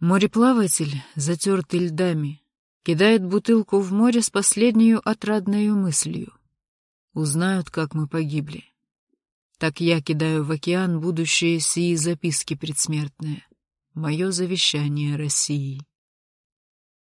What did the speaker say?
Мореплаватель, затертый льдами, кидает бутылку в море с последней отрадной мыслью. Узнают, как мы погибли. Так я кидаю в океан будущее сии записки предсмертные. Мое завещание России.